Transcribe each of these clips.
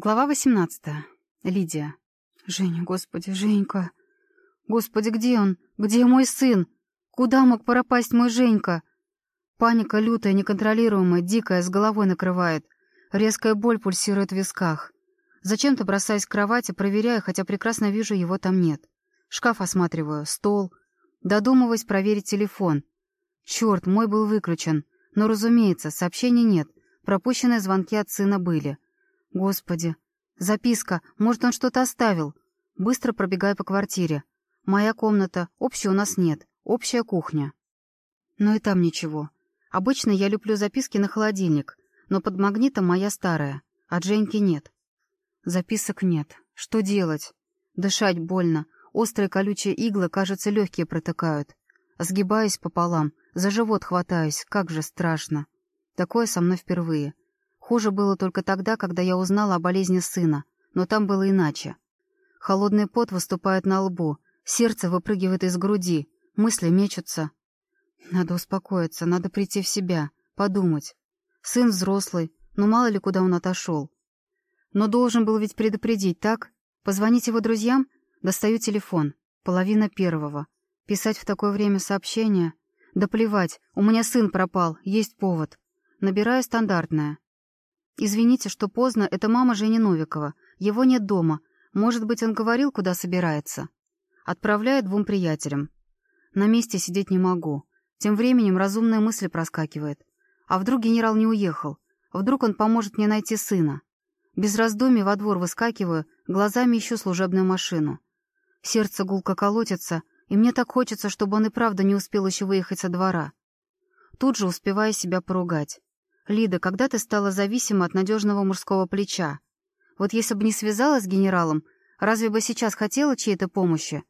Глава 18. Лидия. Женя, господи, Женька. Господи, где он? Где мой сын? Куда мог пропасть мой Женька? Паника лютая, неконтролируемая, дикая, с головой накрывает. Резкая боль пульсирует в висках. Зачем-то бросаюсь к кровати, проверяю, хотя прекрасно вижу, его там нет. Шкаф осматриваю, стол. Додумываюсь проверить телефон. Черт, мой был выключен. Но, разумеется, сообщений нет. Пропущенные звонки от сына были. Господи. Записка. Может, он что-то оставил. Быстро пробегаю по квартире. Моя комната. Общей у нас нет. Общая кухня. Но и там ничего. Обычно я люблю записки на холодильник, но под магнитом моя старая. От Женьки нет. Записок нет. Что делать? Дышать больно. Острые колючие иглы, кажется, легкие протыкают. Сгибаюсь пополам, за живот хватаюсь, как же страшно. Такое со мной впервые. Хуже было только тогда, когда я узнала о болезни сына, но там было иначе. Холодный пот выступает на лбу, сердце выпрыгивает из груди, мысли мечутся. Надо успокоиться, надо прийти в себя, подумать. Сын взрослый, но мало ли куда он отошел. Но должен был ведь предупредить, так? Позвонить его друзьям? Достаю телефон. Половина первого. Писать в такое время сообщение? Да плевать, у меня сын пропал, есть повод. Набираю стандартное. «Извините, что поздно, это мама Жени Новикова. Его нет дома. Может быть, он говорил, куда собирается?» Отправляю двум приятелям. На месте сидеть не могу. Тем временем разумная мысль проскакивает. А вдруг генерал не уехал? Вдруг он поможет мне найти сына? Без раздумий во двор выскакиваю, глазами ищу служебную машину. Сердце гулко колотится, и мне так хочется, чтобы он и правда не успел еще выехать со двора. Тут же успеваю себя поругать. «Лида, когда ты стала зависима от надежного мужского плеча? Вот если бы не связалась с генералом, разве бы сейчас хотела чьей-то помощи?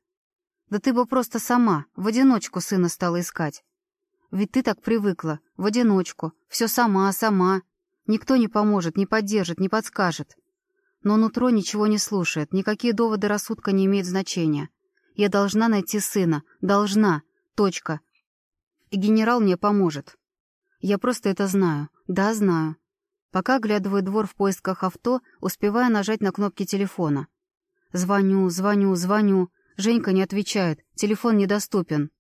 Да ты бы просто сама, в одиночку сына стала искать. Ведь ты так привыкла, в одиночку, все сама, сама. Никто не поможет, не поддержит, не подскажет. Но нутро ничего не слушает, никакие доводы рассудка не имеют значения. Я должна найти сына, должна, точка. И генерал мне поможет. Я просто это знаю. Да, знаю. Пока оглядываю двор в поисках авто, успеваю нажать на кнопки телефона. Звоню, звоню, звоню. Женька не отвечает. Телефон недоступен.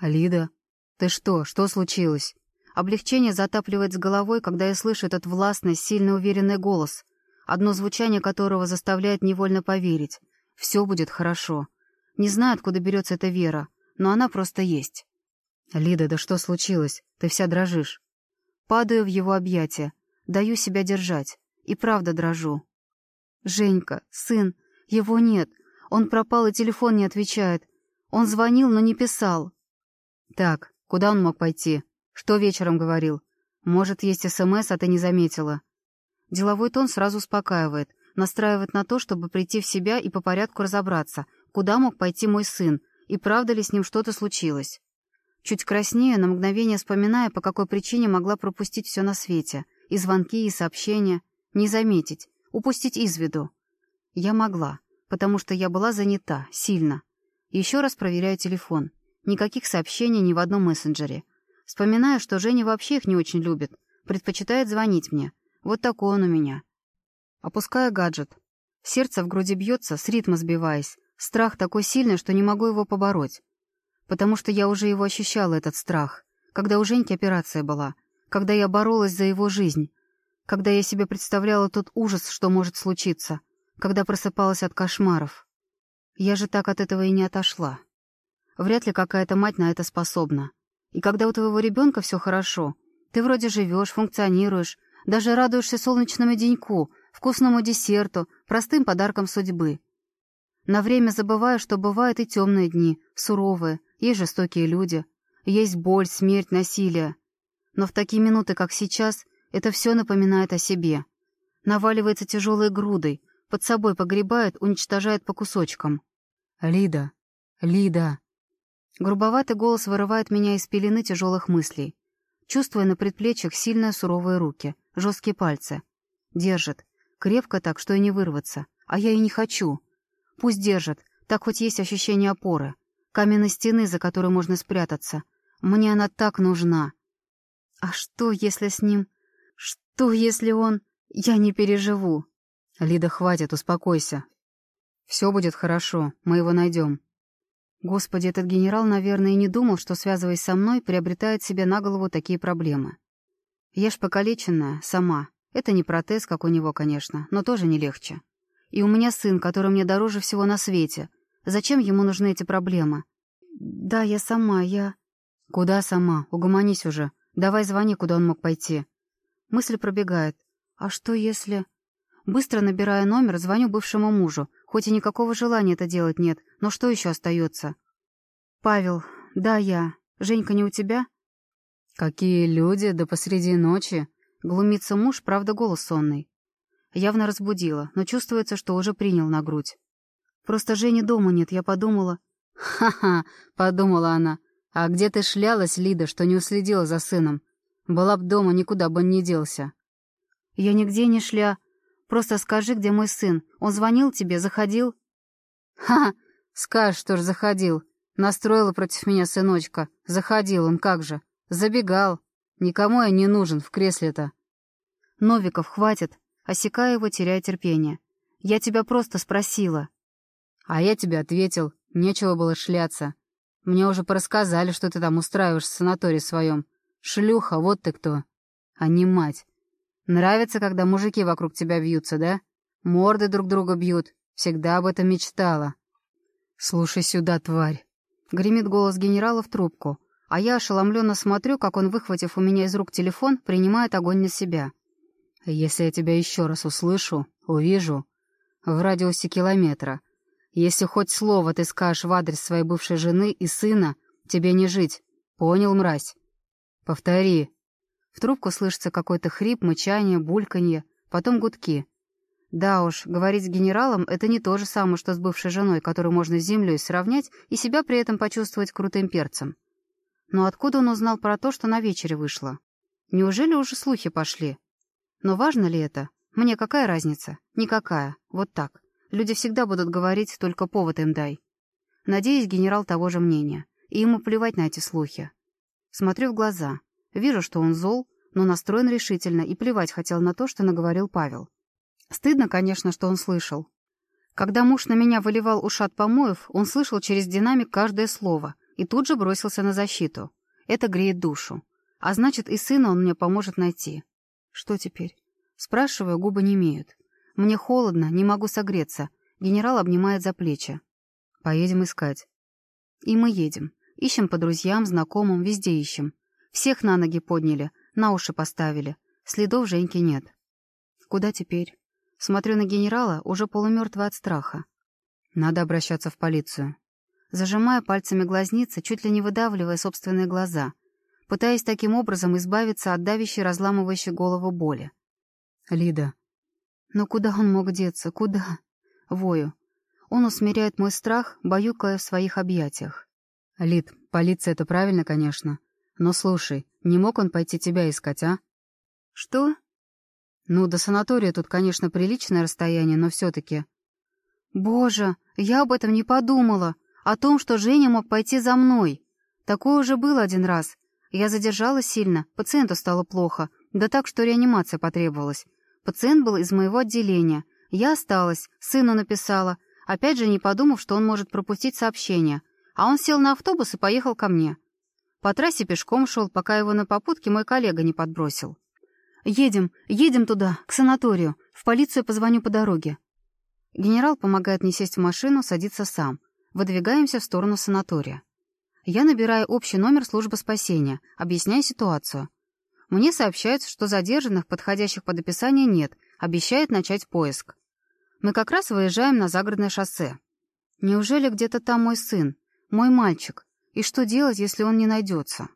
«Алида, ты что? Что случилось?» Облегчение затапливает с головой, когда я слышу этот властный, сильно уверенный голос, одно звучание которого заставляет невольно поверить. Все будет хорошо. Не знаю, откуда берется эта вера, но она просто есть. «Лида, да что случилось? Ты вся дрожишь». Падаю в его объятия, даю себя держать. И правда дрожу. «Женька, сын, его нет. Он пропал и телефон не отвечает. Он звонил, но не писал». «Так, куда он мог пойти? Что вечером говорил? Может, есть СМС, а ты не заметила?» Деловой тон сразу успокаивает, настраивает на то, чтобы прийти в себя и по порядку разобраться, куда мог пойти мой сын, и правда ли с ним что-то случилось. Чуть краснее, на мгновение вспоминая, по какой причине могла пропустить все на свете. И звонки, и сообщения. Не заметить, упустить из виду. Я могла, потому что я была занята, сильно. Еще раз проверяю телефон. Никаких сообщений ни в одном мессенджере. Вспоминаю, что Женя вообще их не очень любит. Предпочитает звонить мне. Вот такой он у меня. Опускаю гаджет. Сердце в груди бьется, с ритма сбиваясь. Страх такой сильный, что не могу его побороть потому что я уже его ощущала, этот страх, когда у Женьки операция была, когда я боролась за его жизнь, когда я себе представляла тот ужас, что может случиться, когда просыпалась от кошмаров. Я же так от этого и не отошла. Вряд ли какая-то мать на это способна. И когда у твоего ребенка все хорошо, ты вроде живешь, функционируешь, даже радуешься солнечному деньку, вкусному десерту, простым подаркам судьбы. На время забываю, что бывают и темные дни, суровые, есть жестокие люди, есть боль, смерть, насилие. Но в такие минуты, как сейчас, это все напоминает о себе. Наваливается тяжелой грудой, под собой погребает, уничтожает по кусочкам. «Лида! Лида!» Грубоватый голос вырывает меня из пелены тяжелых мыслей. Чувствуя на предплечьях сильные суровые руки, жесткие пальцы. Держит. Крепко так, что и не вырваться. А я и не хочу. Пусть держит, так хоть есть ощущение опоры каменной стены, за которой можно спрятаться. Мне она так нужна. А что, если с ним... Что, если он... Я не переживу. «Лида, хватит, успокойся. Все будет хорошо, мы его найдем». Господи, этот генерал, наверное, и не думал, что, связываясь со мной, приобретает себе на голову такие проблемы. Я ж покалеченная, сама. Это не протез, как у него, конечно, но тоже не легче. И у меня сын, который мне дороже всего на свете. Зачем ему нужны эти проблемы? Да, я сама, я... Куда сама? Угомонись уже. Давай звони, куда он мог пойти. Мысль пробегает. А что если... Быстро набирая номер, звоню бывшему мужу. Хоть и никакого желания это делать нет, но что еще остается? «Павел, да, я. Женька не у тебя?» «Какие люди, да посреди ночи!» Глумится муж, правда, голос сонный. Явно разбудила, но чувствуется, что уже принял на грудь. «Просто Жени дома нет, я подумала...» «Ха-ха!» — подумала она. «А где ты шлялась, Лида, что не уследила за сыном? Была б дома, никуда бы не делся». «Я нигде не шля...» Просто скажи, где мой сын. Он звонил тебе, заходил?» «Ха! Скажешь, что ж заходил. Настроила против меня сыночка. Заходил он, как же. Забегал. Никому я не нужен в кресле-то». «Новиков, хватит!» Осекая его, теряя терпение. «Я тебя просто спросила». «А я тебе ответил. Нечего было шляться. Мне уже порассказали, что ты там устраиваешь в санатории своем. Шлюха, вот ты кто. А не мать. Нравится, когда мужики вокруг тебя бьются, да? Морды друг друга бьют. Всегда об этом мечтала. Слушай сюда, тварь. Гремит голос генерала в трубку, а я ошеломленно смотрю, как он, выхватив у меня из рук телефон, принимает огонь на себя. Если я тебя еще раз услышу, увижу, в радиусе километра. Если хоть слово ты скажешь в адрес своей бывшей жены и сына, тебе не жить. Понял, мразь? Повтори, в трубку слышится какой-то хрип, мычание, бульканье, потом гудки. Да уж, говорить с генералом — это не то же самое, что с бывшей женой, которую можно с землей сравнять и себя при этом почувствовать крутым перцем. Но откуда он узнал про то, что на вечере вышло? Неужели уже слухи пошли? Но важно ли это? Мне какая разница? Никакая. Вот так. Люди всегда будут говорить, только повод им дай. Надеюсь, генерал того же мнения. И ему плевать на эти слухи. Смотрю в глаза. Вижу, что он зол, но настроен решительно и плевать хотел на то, что наговорил Павел. Стыдно, конечно, что он слышал. Когда муж на меня выливал ушат помоев, он слышал через динамик каждое слово и тут же бросился на защиту. Это греет душу. А значит, и сына он мне поможет найти. Что теперь? Спрашиваю, губы не имеют. Мне холодно, не могу согреться. Генерал обнимает за плечи. Поедем искать. И мы едем. Ищем по друзьям, знакомым, везде ищем. Всех на ноги подняли, на уши поставили. Следов Женьки нет. Куда теперь? Смотрю на генерала, уже полумертвый от страха. Надо обращаться в полицию. Зажимая пальцами глазницы, чуть ли не выдавливая собственные глаза, пытаясь таким образом избавиться от давящей, разламывающей голову боли. Лида. Но куда он мог деться? Куда? Вою. Он усмиряет мой страх, баюкая в своих объятиях. Лид, полиция — это правильно, конечно. Но слушай, не мог он пойти тебя искать, а? Что? Ну, до санатория тут, конечно, приличное расстояние, но все-таки. Боже, я об этом не подумала. О том, что Женя мог пойти за мной. Такое уже было один раз. Я задержалась сильно, пациенту стало плохо, да так, что реанимация потребовалась. Пациент был из моего отделения. Я осталась, сыну написала, опять же не подумав, что он может пропустить сообщение. А он сел на автобус и поехал ко мне. По трассе пешком шел, пока его на попутке мой коллега не подбросил. «Едем, едем туда, к санаторию. В полицию позвоню по дороге». Генерал помогает мне сесть в машину, садится сам. Выдвигаемся в сторону санатория. Я набираю общий номер службы спасения, объясняю ситуацию. Мне сообщают, что задержанных, подходящих под описание, нет, обещают начать поиск. Мы как раз выезжаем на загородное шоссе. Неужели где-то там мой сын, мой мальчик? И что делать, если он не найдется?